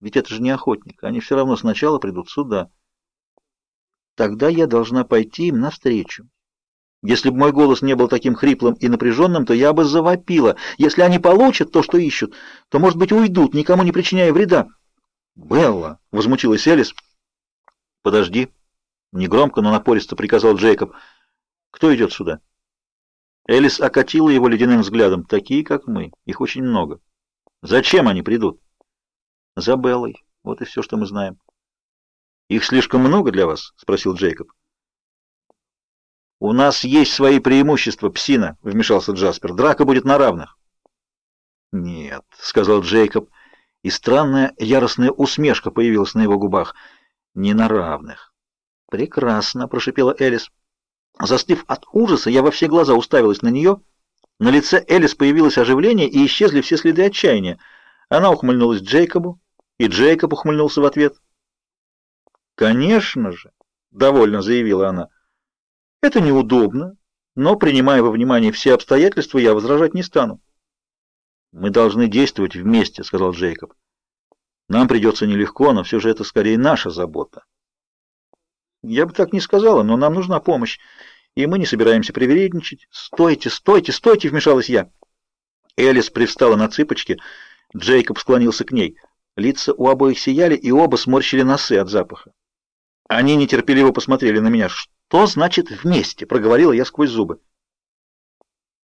Ведь это же не охотник. Они все равно сначала придут сюда. Тогда я должна пойти им навстречу. Если бы мой голос не был таким хриплым и напряженным, то я бы завопила. Если они получат то, что ищут, то, может быть, уйдут, никому не причиняя вреда. «Белла!» — возмутилась Элис. «Подожди!» — негромко, но напористо приказал Джейкоб. «Кто идет сюда?» Элис окатила его ледяным взглядом. «Такие, как мы. Их очень много. Зачем они придут?» «За Беллой. Вот и все, что мы знаем». «Их слишком много для вас?» — спросил Джейкоб. «У нас есть свои преимущества, псина», — вмешался Джаспер. «Драка будет на равных». «Нет», — сказал Джейкоб, и странная яростная усмешка появилась на его губах. «Не на равных». «Прекрасно», — прошипела Элис. Застыв от ужаса, я во все глаза уставилась на нее. На лице Элис появилось оживление, и исчезли все следы отчаяния. Она ухмыльнулась Джейкобу, и Джейкоб ухмыльнулся в ответ. «Конечно же», — довольно заявила она, — это неудобно, но, принимая во внимание все обстоятельства, я возражать не стану. «Мы должны действовать вместе», — сказал Джейкоб. «Нам придется нелегко, но все же это скорее наша забота». «Я бы так не сказала, но нам нужна помощь, и мы не собираемся привередничать». «Стойте, стойте, стойте!» — вмешалась я. Элис привстала на цыпочки, Джейкоб склонился к ней. Лица у обоих сияли, и оба сморщили носы от запаха. Они нетерпеливо посмотрели на меня. «Что значит вместе?» — проговорила я сквозь зубы.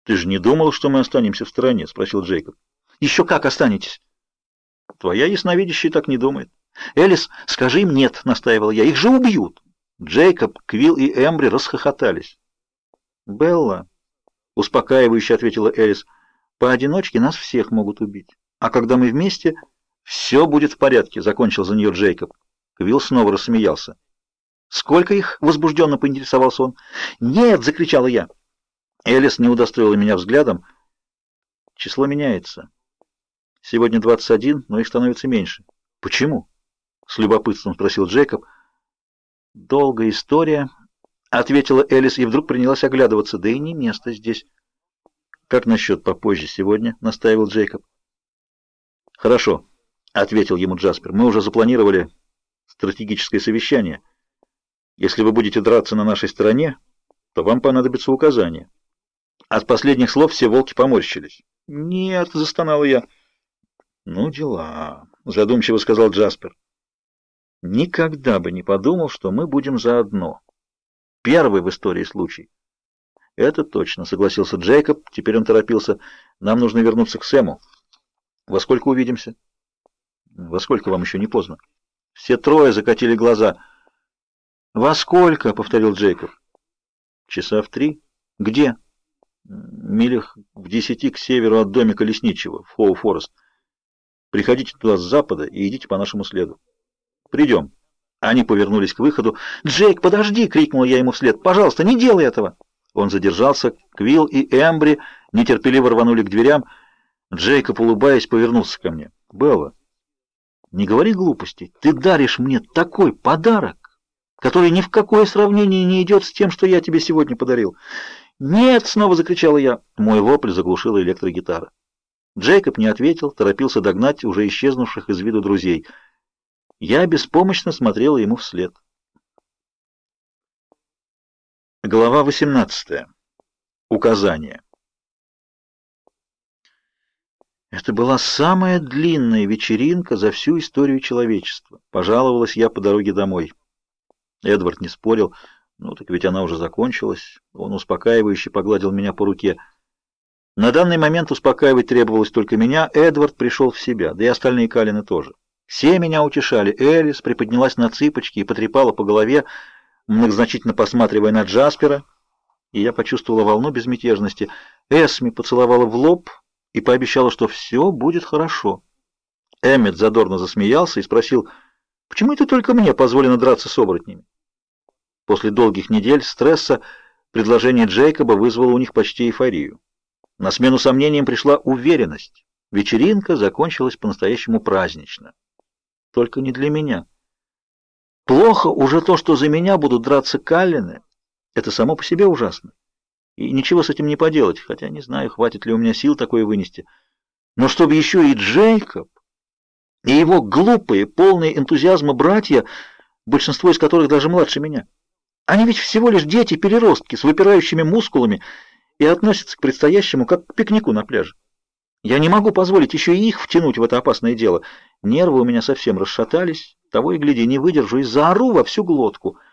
«Ты же не думал, что мы останемся в стороне?» — спросил Джейкоб. «Еще как останетесь?» «Твоя ясновидящая так не думает». «Элис, скажи им нет», — настаивал я. «Их же убьют». Джейкоб, Квилл и Эмбри расхохотались. «Белла», — успокаивающе ответила Элис, — «поодиночке нас всех могут убить. А когда мы вместе, все будет в порядке», — закончил за нее Джейкоб. Квилл снова рассмеялся. «Сколько их?» — возбужденно поинтересовался он. «Нет!» — закричала я. Элис не удостоила меня взглядом. Число меняется. Сегодня 21, но их становится меньше. Почему? С любопытством спросил Джейкоб. Долгая история, ответила Элис и вдруг принялась оглядываться. Да и не место здесь. Как насчет попозже сегодня? настаивал Джейкоб. Хорошо, ответил ему Джаспер. Мы уже запланировали стратегическое совещание. Если вы будете драться на нашей стороне, то вам понадобится указание. От последних слов все волки поморщились. «Нет», — застонал я. «Ну, дела», — задумчиво сказал Джаспер. «Никогда бы не подумал, что мы будем заодно. Первый в истории случай». «Это точно», — согласился Джейкоб. Теперь он торопился. «Нам нужно вернуться к Сэму. Во сколько увидимся?» «Во сколько вам еще не поздно?» Все трое закатили глаза — «Во сколько?» — повторил Джейкоб. «Часа в три. Где?» «Милях в десяти к северу от домика лесничего, в Хоу-Форест. Приходите туда с запада и идите по нашему следу». «Придем». Они повернулись к выходу. «Джейк, подожди!» — крикнул я ему вслед. «Пожалуйста, не делай этого!» Он задержался. Квилл и Эмбри нетерпеливо рванули к дверям. Джейкоб, улыбаясь, повернулся ко мне. «Белла, не говори глупостей. Ты даришь мне такой подарок!» который ни в какое сравнение не идет с тем, что я тебе сегодня подарил. «Нет!» — снова закричала я. Мой вопль заглушила электрогитара. Джейкоб не ответил, торопился догнать уже исчезнувших из виду друзей. Я беспомощно смотрела ему вслед. Глава 18. Указание. Это была самая длинная вечеринка за всю историю человечества. Пожаловалась я по дороге домой. Эдвард не спорил. Ну, так ведь она уже закончилась. Он успокаивающе погладил меня по руке. На данный момент успокаивать требовалось только меня. Эдвард пришел в себя, да и остальные Калины тоже. Все меня утешали. Элис приподнялась на цыпочки и потрепала по голове, многозначительно посматривая на Джаспера, и я почувствовала волну безмятежности. Эсми поцеловала в лоб и пообещала, что все будет хорошо. Эммет задорно засмеялся и спросил, почему это только мне позволено драться с оборотнями? После долгих недель стресса предложение Джейкоба вызвало у них почти эйфорию. На смену сомнениям пришла уверенность. Вечеринка закончилась по-настоящему празднично. Только не для меня. Плохо уже то, что за меня будут драться Каллины. Это само по себе ужасно. И ничего с этим не поделать, хотя не знаю, хватит ли у меня сил такое вынести. Но чтобы еще и Джейкоб... И его глупые, полные энтузиазма братья, большинство из которых даже младше меня. Они ведь всего лишь дети-переростки с выпирающими мускулами и относятся к предстоящему как к пикнику на пляже. Я не могу позволить еще и их втянуть в это опасное дело. Нервы у меня совсем расшатались, того и гляди, не выдержу и заору во всю глотку —